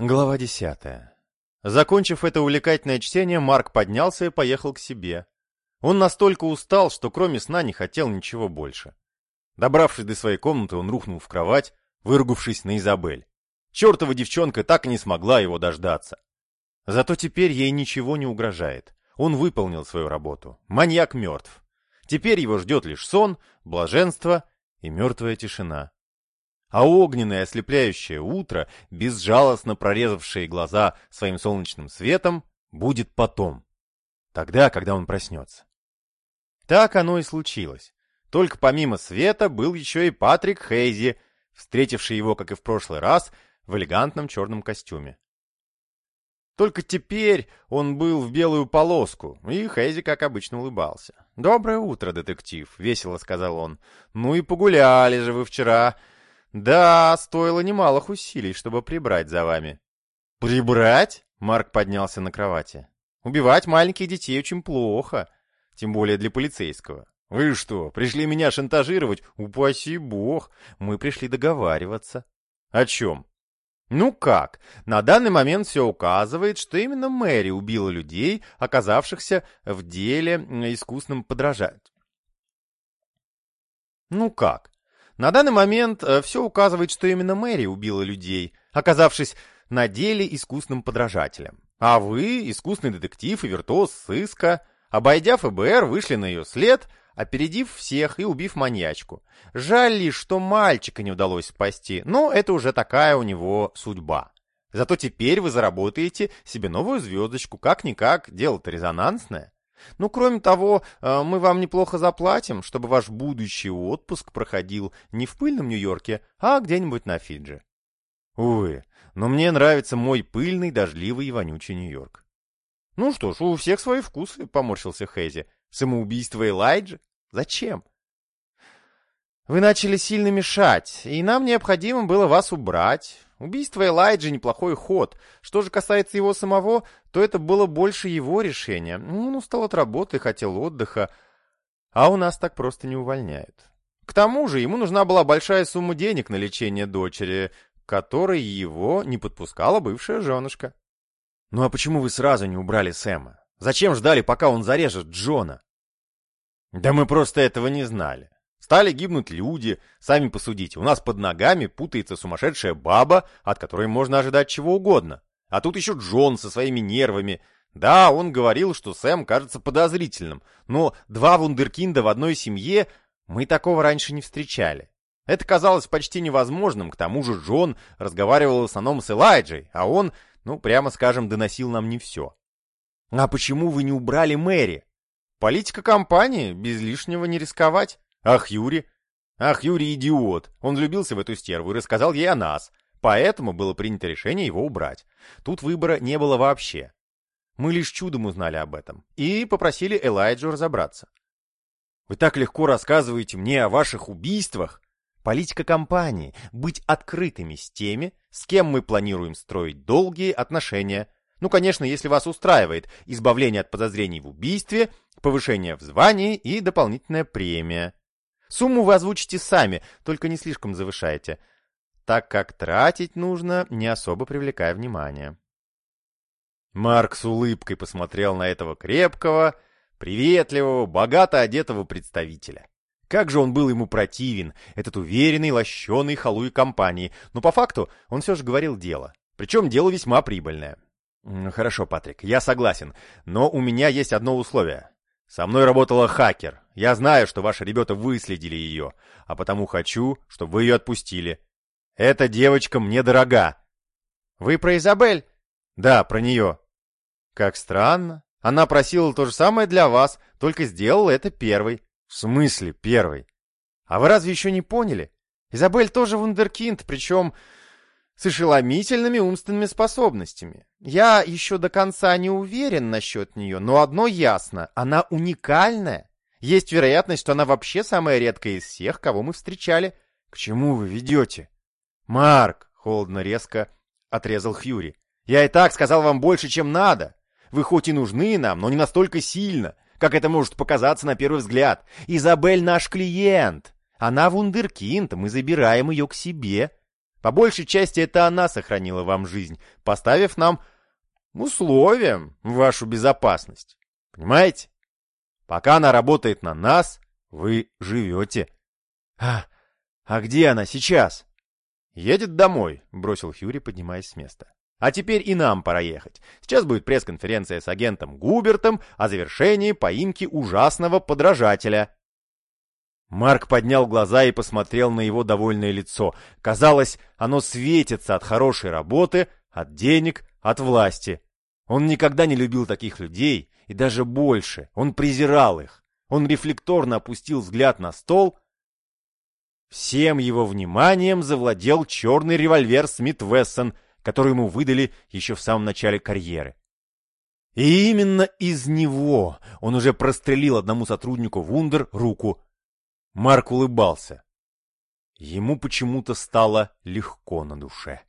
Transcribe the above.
Глава десятая. Закончив это увлекательное чтение, Марк поднялся и поехал к себе. Он настолько устал, что кроме сна не хотел ничего больше. Добравшись до своей комнаты, он рухнул в кровать, выругавшись на Изабель. Чертова девчонка так и не смогла его дождаться. Зато теперь ей ничего не угрожает. Он выполнил свою работу. Маньяк мертв. Теперь его ждет лишь сон, блаженство и мертвая тишина а огненное ослепляющее утро, безжалостно прорезавшее глаза своим солнечным светом, будет потом, тогда, когда он проснется. Так оно и случилось. Только помимо света был еще и Патрик Хейзи, встретивший его, как и в прошлый раз, в элегантном черном костюме. Только теперь он был в белую полоску, и Хейзи, как обычно, улыбался. «Доброе утро, детектив», — весело сказал он. «Ну и погуляли же вы вчера. «Да, стоило немалых усилий, чтобы прибрать за вами». «Прибрать?» — Марк поднялся на кровати. «Убивать маленьких детей очень плохо, тем более для полицейского. Вы что, пришли меня шантажировать? Упаси бог, мы пришли договариваться». «О чем?» «Ну как? На данный момент все указывает, что именно Мэри убила людей, оказавшихся в деле искусным подражать». «Ну как? На данный момент э, все указывает, что именно Мэри убила людей, оказавшись на деле искусным подражателем. А вы, искусный детектив и виртуоз сыска, обойдя ФБР, вышли на ее след, опередив всех и убив маньячку. Жаль лишь, что мальчика не удалось спасти, но это уже такая у него судьба. Зато теперь вы заработаете себе новую звездочку, как-никак, дело-то резонансное. Ну, кроме того, э, мы вам неплохо заплатим, чтобы ваш будущий отпуск проходил не в пыльном Нью-Йорке, а где-нибудь на Фиджи. Увы, но мне нравится мой пыльный, дождливый и вонючий Нью-Йорк. Ну что ж, у всех свои вкусы, поморщился Хэзи. Самоубийство Элайджи? Зачем? Вы начали сильно мешать, и нам необходимо было вас убрать. Убийство Элайджи неплохой ход. Что же касается его самого, то это было больше его решение. Он устал от работы, хотел отдыха. А у нас так просто не увольняют. К тому же ему нужна была большая сумма денег на лечение дочери, которой его не подпускала бывшая женушка. Ну а почему вы сразу не убрали Сэма? Зачем ждали, пока он зарежет Джона? Да мы просто этого не знали. Стали гибнуть люди, сами посудите, у нас под ногами путается сумасшедшая баба, от которой можно ожидать чего угодно. А тут еще Джон со своими нервами. Да, он говорил, что Сэм кажется подозрительным, но два вундеркинда в одной семье мы такого раньше не встречали. Это казалось почти невозможным, к тому же Джон разговаривал в основном с Элайджей, а он, ну, прямо скажем, доносил нам не все. А почему вы не убрали Мэри? Политика компании, без лишнего не рисковать. Ах, Юрий? Ах, Юрий идиот. Он влюбился в эту стерву и рассказал ей о нас. Поэтому было принято решение его убрать. Тут выбора не было вообще. Мы лишь чудом узнали об этом и попросили Элайджу разобраться. Вы так легко рассказываете мне о ваших убийствах. Политика компании — быть открытыми с теми, с кем мы планируем строить долгие отношения. Ну, конечно, если вас устраивает избавление от подозрений в убийстве, повышение в звании и дополнительная премия. Сумму вы озвучите сами, только не слишком завышайте, так как тратить нужно, не особо привлекая внимание. Марк с улыбкой посмотрел на этого крепкого, приветливого, богато одетого представителя. Как же он был ему противен, этот уверенный, лощеный халуй компании, но по факту он все же говорил дело. Причем дело весьма прибыльное. «Хорошо, Патрик, я согласен, но у меня есть одно условие. Со мной работала хакер. Я знаю, что ваши ребята выследили ее, а потому хочу, чтобы вы ее отпустили. Эта девочка мне дорога. Вы про Изабель? Да, про нее. Как странно. Она просила то же самое для вас, только сделала это первой. В смысле первой? А вы разве еще не поняли? Изабель тоже вундеркинд, причем с ошеломительными умственными способностями. Я еще до конца не уверен насчет нее, но одно ясно, она уникальная. Есть вероятность, что она вообще самая редкая из всех, кого мы встречали. К чему вы ведете? Марк, холодно резко отрезал Хьюри. Я и так сказал вам больше, чем надо. Вы хоть и нужны нам, но не настолько сильно, как это может показаться на первый взгляд. Изабель наш клиент. Она вундеркинд, мы забираем ее к себе. По большей части это она сохранила вам жизнь, поставив нам условием вашу безопасность. Понимаете? Пока она работает на нас, вы живете. А, а где она сейчас? Едет домой, бросил Хьюри, поднимаясь с места. А теперь и нам пора ехать. Сейчас будет пресс-конференция с агентом Губертом о завершении поимки ужасного подражателя. Марк поднял глаза и посмотрел на его довольное лицо. Казалось, оно светится от хорошей работы, от денег, от власти. Он никогда не любил таких людей, и даже больше, он презирал их. Он рефлекторно опустил взгляд на стол. Всем его вниманием завладел черный револьвер Смит Вессон, который ему выдали еще в самом начале карьеры. И именно из него он уже прострелил одному сотруднику Вундер руку, Марк улыбался. Ему почему-то стало легко на душе.